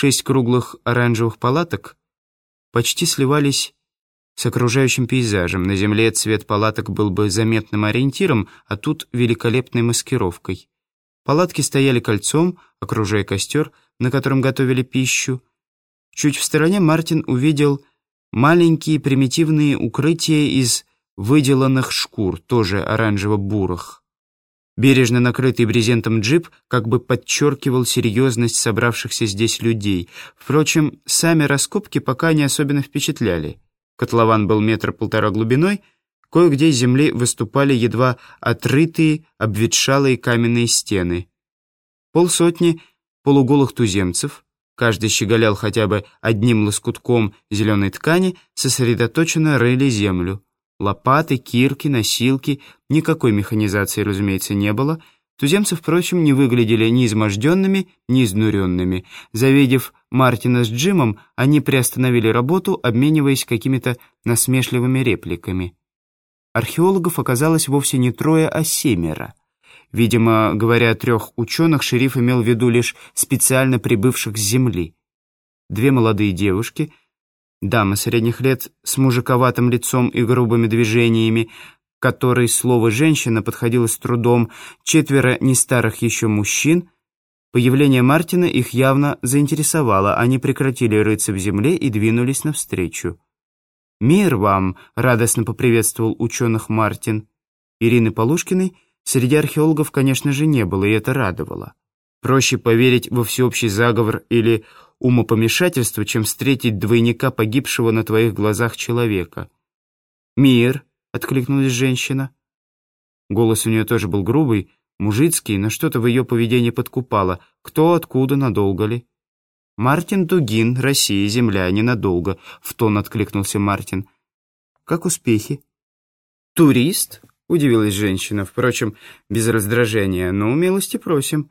Шесть круглых оранжевых палаток почти сливались с окружающим пейзажем. На земле цвет палаток был бы заметным ориентиром, а тут великолепной маскировкой. Палатки стояли кольцом, окружая костер, на котором готовили пищу. Чуть в стороне Мартин увидел маленькие примитивные укрытия из выделанных шкур, тоже оранжево-бурых. Бережно накрытый брезентом джип как бы подчеркивал серьезность собравшихся здесь людей. Впрочем, сами раскопки пока не особенно впечатляли. Котлован был метр полтора глубиной, кое-где из земли выступали едва отрытые, обветшалые каменные стены. Полсотни полуголых туземцев, каждый щеголял хотя бы одним лоскутком зеленой ткани, сосредоточенно рыли землю. Лопаты, кирки, носилки, никакой механизации, разумеется, не было. Туземцы, впрочем, не выглядели ни изможденными, ни изнуренными. Завидев Мартина с Джимом, они приостановили работу, обмениваясь какими-то насмешливыми репликами. Археологов оказалось вовсе не трое, а семеро. Видимо, говоря о трех ученых, шериф имел в виду лишь специально прибывших с земли. Две молодые девушки — Дама средних лет с мужиковатым лицом и грубыми движениями, которой слово «женщина» подходило с трудом, четверо не старых еще мужчин. Появление Мартина их явно заинтересовало. Они прекратили рыться в земле и двинулись навстречу. «Мир вам!» — радостно поприветствовал ученых Мартин. Ирины Полушкиной среди археологов, конечно же, не было, и это радовало. Проще поверить во всеобщий заговор или умопомешательство, чем встретить двойника погибшего на твоих глазах человека. «Мир», — откликнулась женщина. Голос у нее тоже был грубый, мужицкий, но что-то в ее поведении подкупало. Кто, откуда, надолго ли? «Мартин Дугин, Россия, земля, ненадолго», — в тон откликнулся Мартин. «Как успехи?» «Турист?» — удивилась женщина, впрочем, без раздражения. «Ну, милости просим».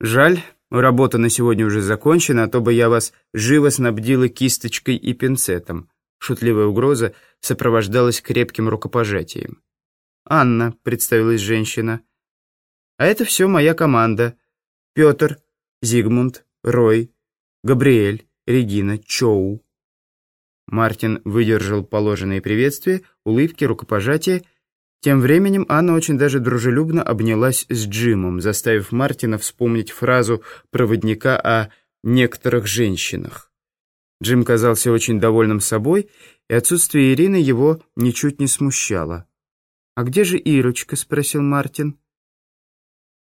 «Жаль, работа на сегодня уже закончена, а то бы я вас живо снабдила кисточкой и пинцетом». Шутливая угроза сопровождалась крепким рукопожатием. «Анна», — представилась женщина. «А это все моя команда. Петр, Зигмунд, Рой, Габриэль, Регина, Чоу». Мартин выдержал положенные приветствия, улыбки, рукопожатия тем временем Анна очень даже дружелюбно обнялась с Джимом, заставив Мартина вспомнить фразу проводника о некоторых женщинах. Джим казался очень довольным собой, и отсутствие Ирины его ничуть не смущало. «А где же Ирочка?» — спросил Мартин.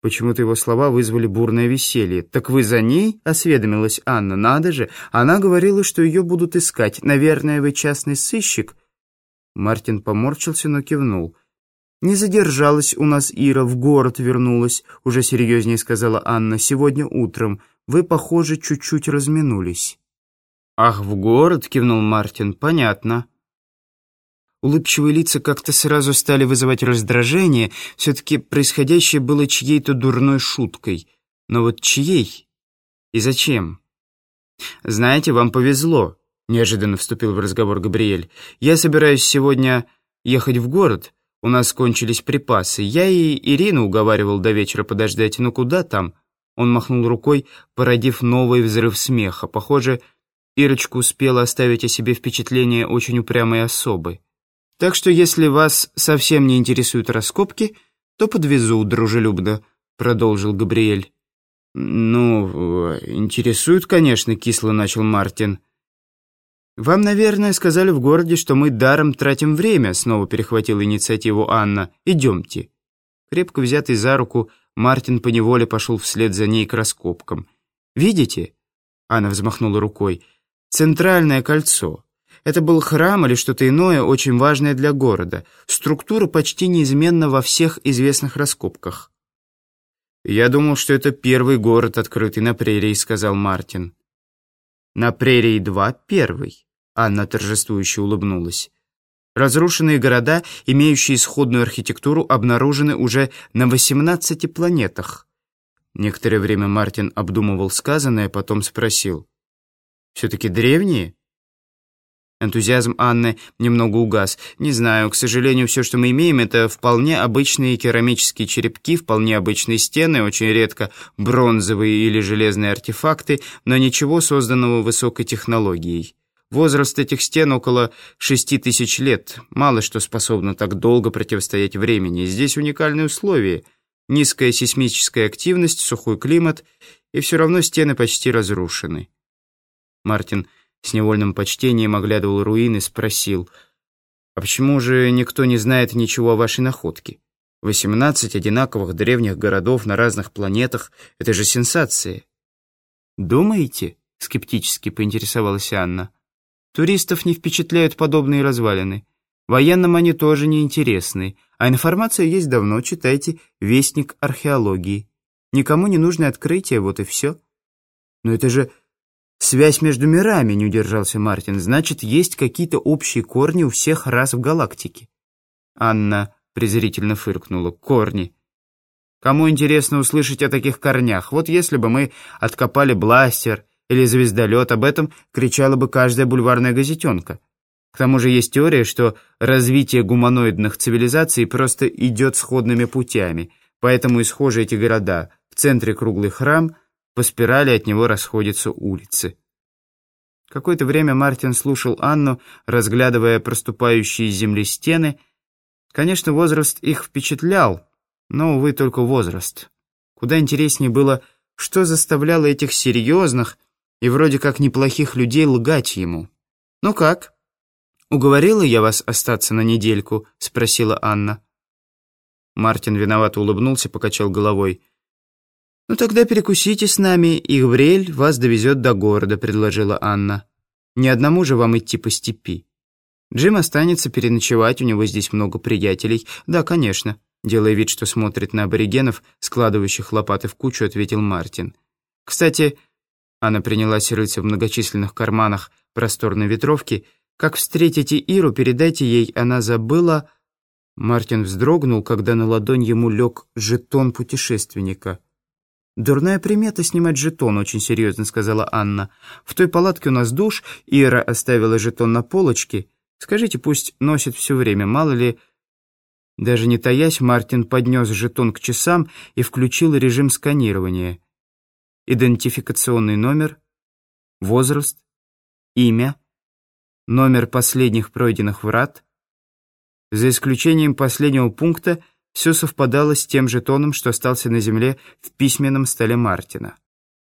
Почему-то его слова вызвали бурное веселье. «Так вы за ней?» — осведомилась Анна. «Надо же! Она говорила, что ее будут искать. Наверное, вы частный сыщик?» Мартин поморщился, но кивнул. «Не задержалась у нас Ира, в город вернулась», — уже серьезнее сказала Анна. «Сегодня утром. Вы, похоже, чуть-чуть разминулись». «Ах, в город?» — кивнул Мартин. «Понятно». Улыбчивые лица как-то сразу стали вызывать раздражение. Все-таки происходящее было чьей-то дурной шуткой. Но вот чьей? И зачем? «Знаете, вам повезло», — неожиданно вступил в разговор Габриэль. «Я собираюсь сегодня ехать в город». У нас кончились припасы. Я и Ирину уговаривал до вечера подождать, но куда там? Он махнул рукой, породив новый взрыв смеха. Похоже, Ирочка успела оставить о себе впечатление очень упрямой особы. Так что если вас совсем не интересуют раскопки, то подвезу дружелюбно, продолжил Габриэль. «Ну, интересует, конечно», — кисло начал Мартин. «Вам, наверное, сказали в городе, что мы даром тратим время», снова перехватила инициативу Анна. «Идемте». Крепко взятый за руку, Мартин поневоле пошел вслед за ней к раскопкам. «Видите?» Анна взмахнула рукой. «Центральное кольцо. Это был храм или что-то иное, очень важное для города. Структура почти неизменна во всех известных раскопках». «Я думал, что это первый город, открытый на прерии», — сказал Мартин. «На прерии два первый». Анна торжествующе улыбнулась. Разрушенные города, имеющие исходную архитектуру, обнаружены уже на 18 планетах. Некоторое время Мартин обдумывал сказанное, потом спросил. «Все-таки древние?» Энтузиазм Анны немного угас. «Не знаю, к сожалению, все, что мы имеем, это вполне обычные керамические черепки, вполне обычные стены, очень редко бронзовые или железные артефакты, но ничего созданного высокой технологией. Возраст этих стен около шести тысяч лет. Мало что способно так долго противостоять времени. Здесь уникальные условия. Низкая сейсмическая активность, сухой климат, и все равно стены почти разрушены». Мартин с невольным почтением оглядывал руины, спросил, «А почему же никто не знает ничего о вашей находке? Восемнадцать одинаковых древних городов на разных планетах — это же сенсация». «Думаете?» — скептически поинтересовалась Анна. «Туристов не впечатляют подобные развалины. Военным они тоже не интересны, а информация есть давно, читайте «Вестник археологии». Никому не нужно открытие, вот и все. Но это же «Связь между мирами», — не удержался Мартин. «Значит, есть какие-то общие корни у всех рас в галактике». Анна презрительно фыркнула. «Корни. Кому интересно услышать о таких корнях? Вот если бы мы откопали бластер или звездолет, об этом кричала бы каждая бульварная газетенка. К тому же есть теория, что развитие гуманоидных цивилизаций просто идет сходными путями, поэтому и схожи эти города. В центре круглый храм — по спирали от него расходятся улицы. Какое-то время Мартин слушал Анну, разглядывая проступающие земли стены. Конечно, возраст их впечатлял, но, увы, только возраст. Куда интереснее было, что заставляло этих серьезных и вроде как неплохих людей лгать ему. «Ну как? Уговорила я вас остаться на недельку?» — спросила Анна. Мартин виновато улыбнулся, покачал головой. «Ну тогда перекусите с нами, и Гавриэль вас довезет до города», — предложила Анна. «Не одному же вам идти по степи. Джим останется переночевать, у него здесь много приятелей». «Да, конечно», — делая вид, что смотрит на аборигенов, складывающих лопаты в кучу, ответил Мартин. «Кстати...» — Анна принялась рыться в многочисленных карманах просторной ветровки. «Как встретите Иру, передайте ей, она забыла...» Мартин вздрогнул, когда на ладонь ему лег жетон путешественника — «Дурная примета снимать жетон», — очень серьезно сказала Анна. «В той палатке у нас душ, Ира оставила жетон на полочке. Скажите, пусть носит все время, мало ли...» Даже не таясь, Мартин поднес жетон к часам и включил режим сканирования. Идентификационный номер, возраст, имя, номер последних пройденных врат. За исключением последнего пункта — все совпадало с тем же тоном, что остался на земле в письменном столе Мартина.